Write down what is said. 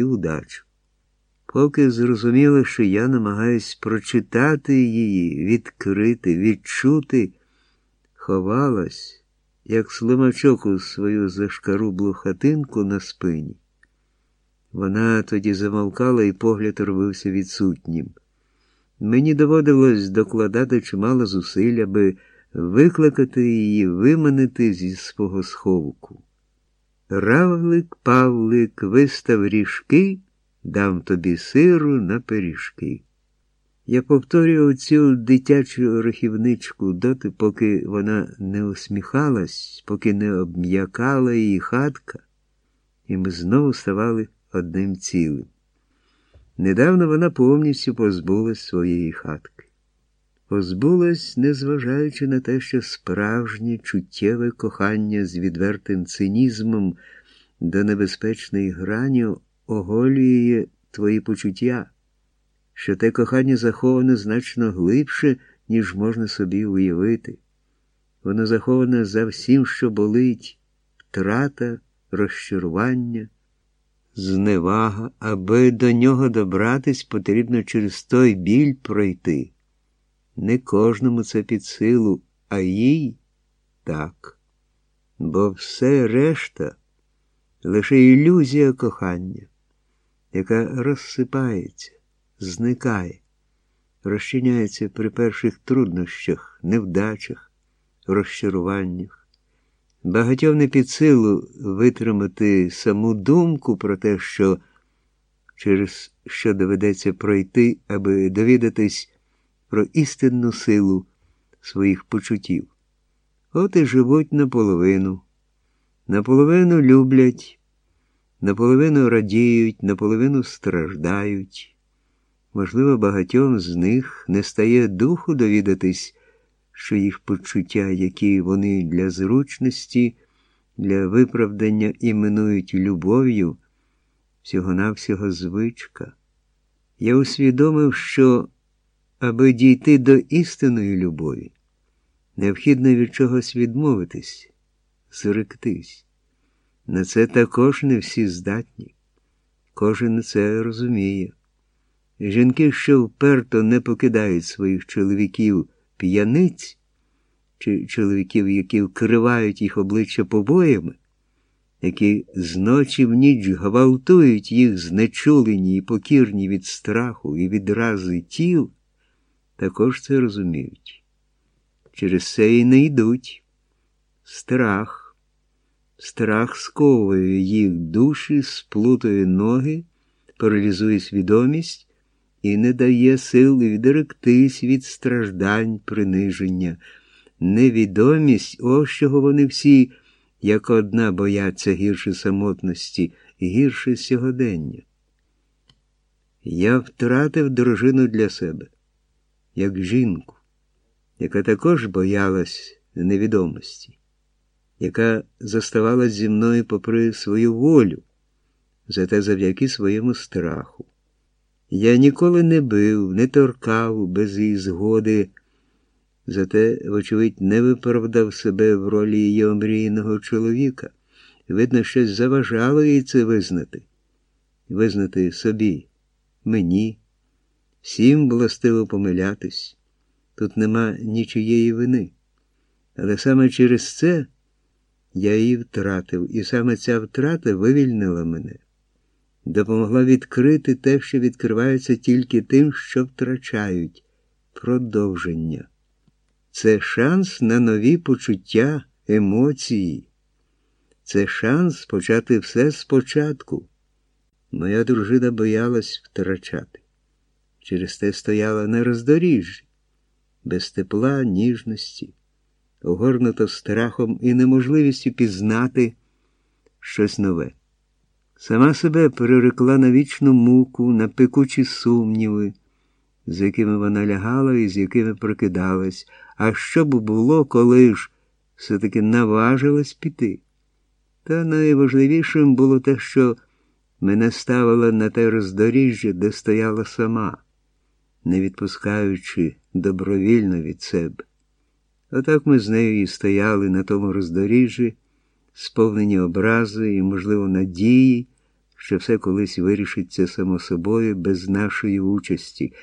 і удачу. Поки зрозуміла, що я намагаюсь прочитати її, відкрити, відчути, ховалась, як слимачок у свою зашкарублу хатинку на спині. Вона тоді замовкала і погляд робився відсутнім. Мені доводилось докладати чимало зусиль, аби викликати її, виманити зі свого сховку. Равлик, Павлик, вистав ріжки, дам тобі сиру на пиріжки. Я повторював цю дитячу рахівничку доти, поки вона не усміхалась, поки не обм'якала її хатка, і ми знову ставали одним цілим. Недавно вона повністю позбулась своєї хатки. Позбулась, незважаючи на те, що справжнє чуттєве кохання з відвертим цинізмом до небезпечної грані оголює твої почуття, що те кохання заховане значно глибше, ніж можна собі уявити. Воно заховане за всім, що болить, втрата, розчарування зневага, аби до нього добратись, потрібно через той біль пройти. Не кожному це під силу, а їй так. Бо все решта лише ілюзія кохання, яка розсипається, зникає, розчиняється при перших труднощах, невдачах, розчаруваннях. Багатьом не під силу витримати саму думку про те, що через що доведеться пройти, аби довідатись про істинну силу своїх почуттів. От і живуть наполовину, наполовину люблять, наполовину радіють, наполовину страждають. Можливо, багатьом з них не стає духу довідатись що їх почуття, які вони для зручності, для виправдання іменують любов'ю, всього-навсього звичка. Я усвідомив, що, аби дійти до істинної любові, необхідно від чогось відмовитись, зректись. На це також не всі здатні. Кожен це розуміє. Жінки, що вперто не покидають своїх чоловіків п'яниць чи чоловіків, які вкривають їх обличчя побоями, які зночі в ніч гвалтують їх знечулені і покірні від страху і відрази тіл, також це розуміють. Через це і не йдуть. Страх. Страх сковує їх душі, сплутує ноги, паралізує свідомість і не дає сил відректись від страждань, приниження, невідомість, ось чого вони всі, як одна бояться гірше самотності, гірше сьогодення. Я втратив дружину для себе, як жінку, яка також боялась невідомості, яка заставалась зі мною попри свою волю, зате завдяки своєму страху. Я ніколи не бив, не торкав без її згоди, зате, вочевидь, не виправдав себе в ролі її омрійного чоловіка. Видно, щось заважало їй це визнати, визнати собі, мені, всім властиво помилятись. Тут нема нічиєї вини. Але саме через це я її втратив, і саме ця втрата вивільнила мене допомогла відкрити те, що відкривається тільки тим, що втрачають продовження. Це шанс на нові почуття, емоції. Це шанс почати все спочатку. Моя дружина боялась втрачати. Через те стояла на роздоріжжі, без тепла, ніжності, огорнуто страхом і неможливістю пізнати щось нове. Сама себе перерекла на вічну муку, на пекучі сумніви, з якими вона лягала і з якими прокидалась, а що б було, коли ж все-таки наважилась піти. Та найважливішим було те, що мене ставила на те роздоріжжя, де стояла сама, не відпускаючи добровільно від себе. Отак ми з нею і стояли на тому роздоріжжі, сповнені образи і, можливо, надії що все колись вирішиться само собою без нашої участі.